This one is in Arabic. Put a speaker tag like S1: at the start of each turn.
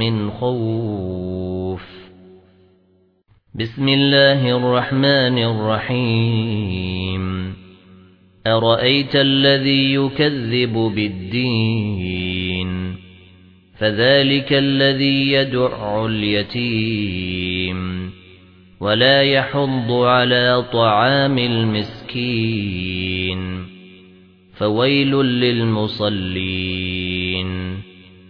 S1: من خوف. بسم الله الرحمن الرحيم. أرأيت الذي يكذب بالدين؟ فذلك الذي يدع اليتيم. ولا يحض على طعام المسكين. فويل للمصلين.